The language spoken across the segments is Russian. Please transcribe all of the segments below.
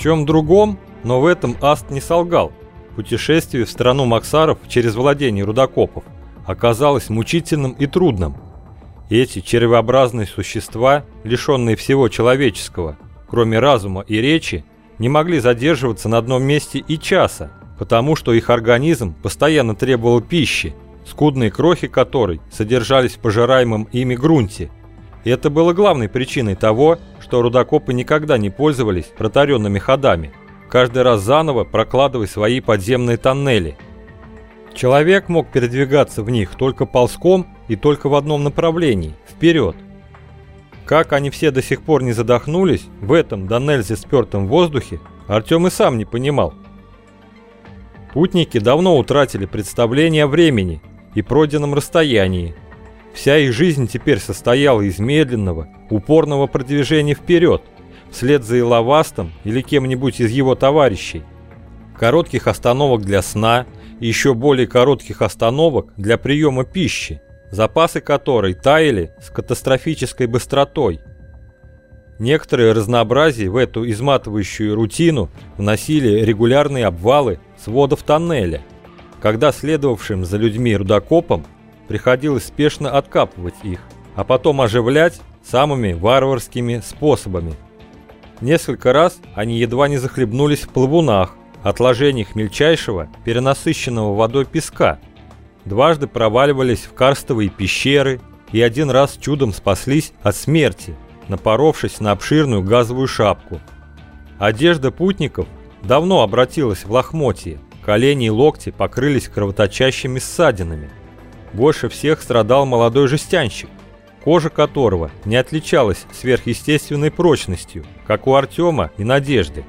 чем другом, но в этом Аст не солгал. Путешествие в страну Максаров через владение рудокопов оказалось мучительным и трудным. Эти червеобразные существа, лишенные всего человеческого, кроме разума и речи, не могли задерживаться на одном месте и часа, потому что их организм постоянно требовал пищи, скудные крохи которой содержались в пожираемом ими грунте. И это было главной причиной того, что рудокопы никогда не пользовались протаренными ходами, каждый раз заново прокладывая свои подземные тоннели. Человек мог передвигаться в них только ползком и только в одном направлении – вперед. Как они все до сих пор не задохнулись в этом до нельзя спертом воздухе, Артем и сам не понимал. Путники давно утратили представление о времени и пройденном расстоянии. Вся их жизнь теперь состояла из медленного, упорного продвижения вперед, вслед за Иловастом или кем-нибудь из его товарищей. Коротких остановок для сна и еще более коротких остановок для приема пищи, запасы которой таяли с катастрофической быстротой. Некоторые разнообразие в эту изматывающую рутину вносили регулярные обвалы сводов тоннеля, когда следовавшим за людьми рудокопам приходилось спешно откапывать их, а потом оживлять самыми варварскими способами. Несколько раз они едва не захлебнулись в плавунах, отложениях мельчайшего, перенасыщенного водой песка, дважды проваливались в карстовые пещеры и один раз чудом спаслись от смерти, напоровшись на обширную газовую шапку. Одежда путников давно обратилась в лохмотье, колени и локти покрылись кровоточащими ссадинами. Больше всех страдал молодой жестянщик, кожа которого не отличалась сверхъестественной прочностью, как у Артема и Надежды,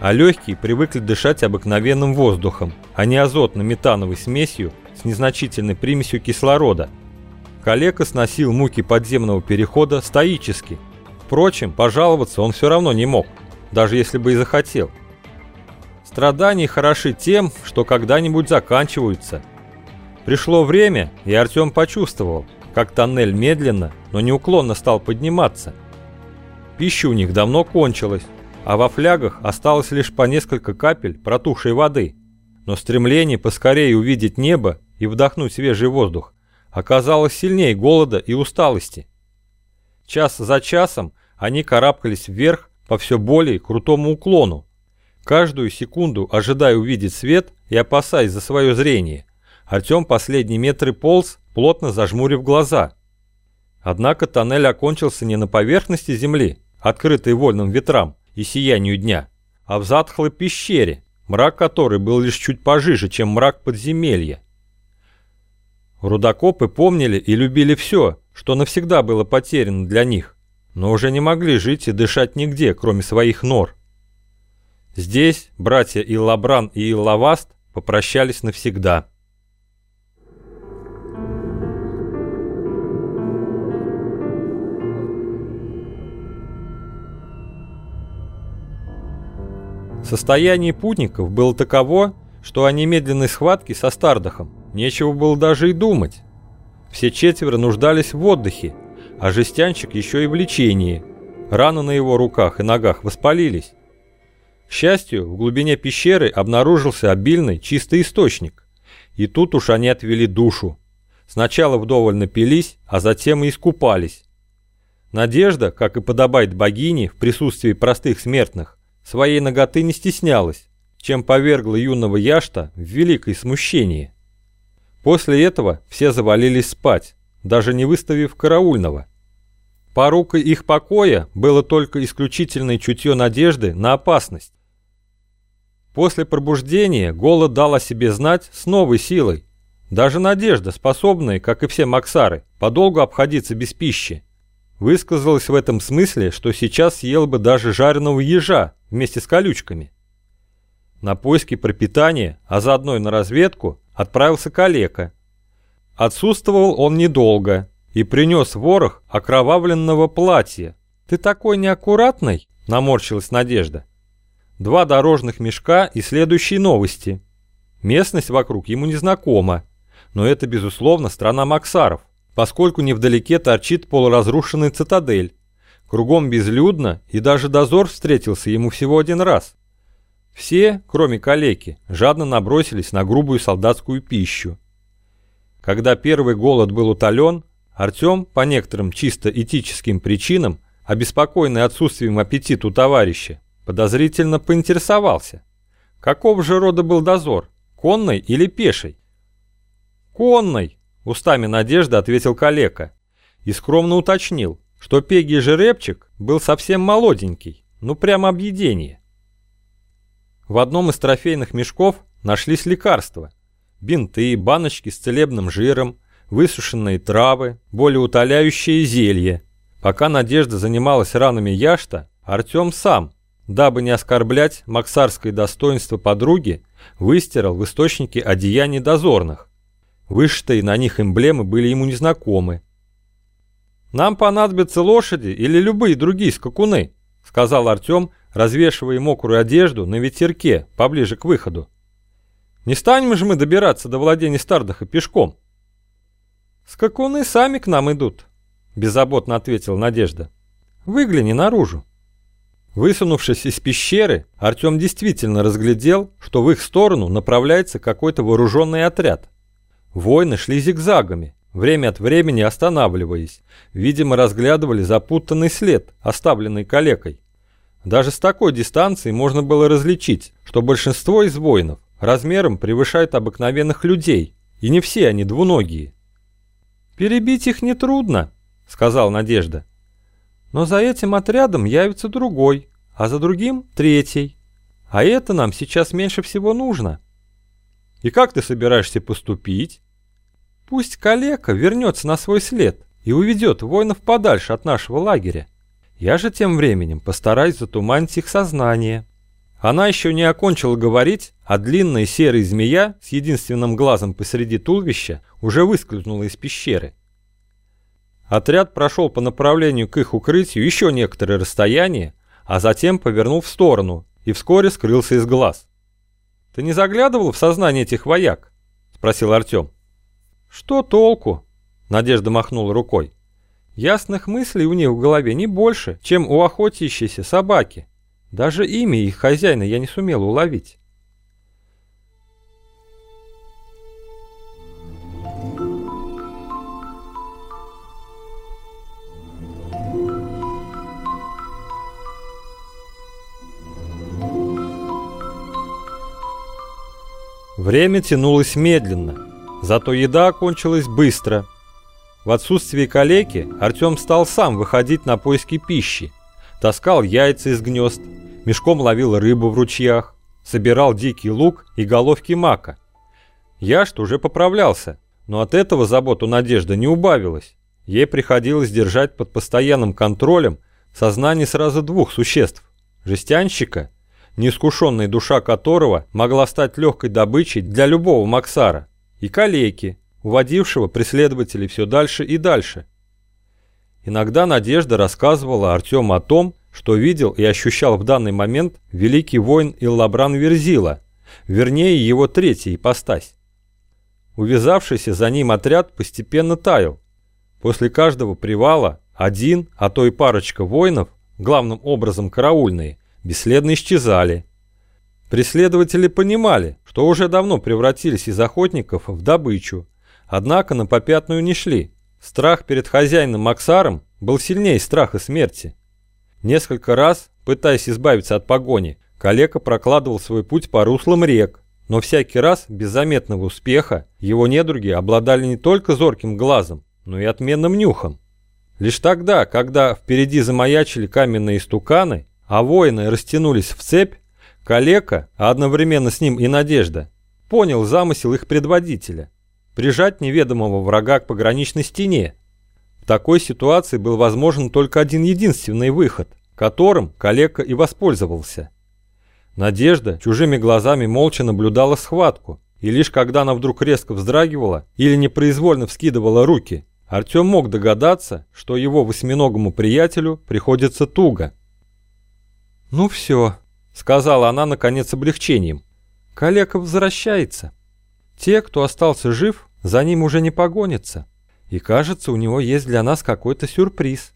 а легкие привыкли дышать обыкновенным воздухом, а не азотно-метановой смесью с незначительной примесью кислорода. Калека сносил муки подземного перехода стоически. Впрочем, пожаловаться он все равно не мог, даже если бы и захотел. Страдания хороши тем, что когда-нибудь заканчиваются. Пришло время, и Артем почувствовал, как тоннель медленно, но неуклонно стал подниматься. Пища у них давно кончилась, а во флягах осталось лишь по несколько капель протухшей воды. Но стремление поскорее увидеть небо и вдохнуть свежий воздух оказалось сильнее голода и усталости. Час за часом они карабкались вверх по все более крутому уклону, Каждую секунду, ожидая увидеть свет и опасаясь за свое зрение, Артем последние метры полз, плотно зажмурив глаза. Однако тоннель окончился не на поверхности земли, открытой вольным ветрам и сиянию дня, а в затхлой пещере, мрак которой был лишь чуть пожиже, чем мрак подземелья. Рудокопы помнили и любили все, что навсегда было потеряно для них, но уже не могли жить и дышать нигде, кроме своих нор. Здесь братья Иллабран и Иллаваст попрощались навсегда. Состояние путников было таково, что о немедленной схватке со Стардахом нечего было даже и думать. Все четверо нуждались в отдыхе, а жестянчик еще и в лечении. Раны на его руках и ногах воспалились. К счастью, в глубине пещеры обнаружился обильный чистый источник. И тут уж они отвели душу. Сначала вдоволь напились, а затем и искупались. Надежда, как и подобает богине в присутствии простых смертных, своей ноготы не стеснялась, чем повергла юного Яшта в великое смущение. После этого все завалились спать, даже не выставив караульного. Порукой их покоя было только исключительное чутье надежды на опасность. После пробуждения голод дал о себе знать с новой силой. Даже надежда, способная, как и все максары, подолгу обходиться без пищи, высказалась в этом смысле, что сейчас съел бы даже жареного ежа вместе с колючками. На поиски пропитания, а заодно и на разведку, отправился калека. Отсутствовал он недолго и принес ворох окровавленного платья. «Ты такой неаккуратный?» – наморщилась Надежда два дорожных мешка и следующие новости. Местность вокруг ему не знакома, но это, безусловно, страна Максаров, поскольку невдалеке торчит полуразрушенный цитадель. Кругом безлюдно, и даже дозор встретился ему всего один раз. Все, кроме калеки, жадно набросились на грубую солдатскую пищу. Когда первый голод был утолен, Артем, по некоторым чисто этическим причинам, обеспокоенный отсутствием аппетита у товарища, подозрительно поинтересовался. Какого же рода был дозор, конный или пеший? «Конный!» — устами надежды ответил калека и скромно уточнил, что пегий жеребчик был совсем молоденький, ну прямо объедение. В одном из трофейных мешков нашлись лекарства. Бинты, баночки с целебным жиром, высушенные травы, болеутоляющие зелья. Пока Надежда занималась ранами Яшта, Артем сам, дабы не оскорблять максарское достоинство подруги, выстирал в источнике одеяний дозорных. Вышитые на них эмблемы были ему незнакомы, «Нам понадобятся лошади или любые другие скакуны», сказал Артем, развешивая мокрую одежду на ветерке поближе к выходу. «Не станем же мы добираться до владения Стардаха пешком?» «Скакуны сами к нам идут», беззаботно ответила Надежда. «Выгляни наружу». Высунувшись из пещеры, Артем действительно разглядел, что в их сторону направляется какой-то вооруженный отряд. Воины шли зигзагами, время от времени останавливаясь, видимо разглядывали запутанный след, оставленный калекой. Даже с такой дистанции можно было различить, что большинство из воинов размером превышает обыкновенных людей, и не все они двуногие. «Перебить их нетрудно», — сказал Надежда. «Но за этим отрядом явится другой, а за другим — третий. А это нам сейчас меньше всего нужно». «И как ты собираешься поступить?» Пусть калека вернется на свой след и уведет воинов подальше от нашего лагеря. Я же тем временем постараюсь затуманить их сознание. Она еще не окончила говорить, а длинная серая змея с единственным глазом посреди туловища уже выскользнула из пещеры. Отряд прошел по направлению к их укрытию еще некоторое расстояние, а затем повернул в сторону и вскоре скрылся из глаз. «Ты не заглядывал в сознание этих вояк?» – спросил Артем. «Что толку?» – Надежда махнула рукой. «Ясных мыслей у них в голове не больше, чем у охотящейся собаки. Даже имя их хозяина я не сумела уловить». Время тянулось медленно. Зато еда окончилась быстро. В отсутствие калеки Артем стал сам выходить на поиски пищи. Таскал яйца из гнезд, мешком ловил рыбу в ручьях, собирал дикий лук и головки мака. Яшт уже поправлялся, но от этого заботу Надежда не убавилась. Ей приходилось держать под постоянным контролем сознание сразу двух существ – жестянщика, неискушенная душа которого могла стать легкой добычей для любого Максара, и калеки, уводившего преследователей все дальше и дальше. Иногда Надежда рассказывала Артему о том, что видел и ощущал в данный момент великий воин Иллабран Верзила, вернее его третья ипостась. Увязавшийся за ним отряд постепенно таял. После каждого привала один, а то и парочка воинов, главным образом караульные, бесследно исчезали – Преследователи понимали, что уже давно превратились из охотников в добычу, однако на попятную не шли. Страх перед хозяином Максаром был сильнее страха смерти. Несколько раз, пытаясь избавиться от погони, калека прокладывал свой путь по руслам рек, но всякий раз без заметного успеха его недруги обладали не только зорким глазом, но и отменным нюхом. Лишь тогда, когда впереди замаячили каменные стуканы, а воины растянулись в цепь, Калека, а одновременно с ним и Надежда, понял замысел их предводителя – прижать неведомого врага к пограничной стене. В такой ситуации был возможен только один единственный выход, которым Калека и воспользовался. Надежда чужими глазами молча наблюдала схватку, и лишь когда она вдруг резко вздрагивала или непроизвольно вскидывала руки, Артем мог догадаться, что его восьминогому приятелю приходится туго. «Ну все», сказала она наконец облегчением. Калека возвращается. Те, кто остался жив, за ним уже не погонятся. И кажется, у него есть для нас какой-то сюрприз.